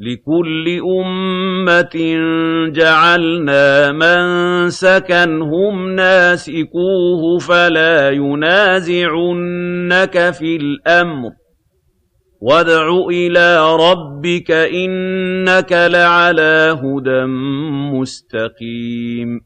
لِكُلِّ أُمَّةٍ جَعَلْنَا مَنسَكًا هُمْ نَاسِكُوهُ فَلَا يُنَازِعُنَّكَ فِي الْأَمْرِ ۚ. وَادْعُ إِلَىٰ رَبِّكَ ۖ إِنَّكَ لَعَلَىٰ هُدًى مُّسْتَقِيمٍ.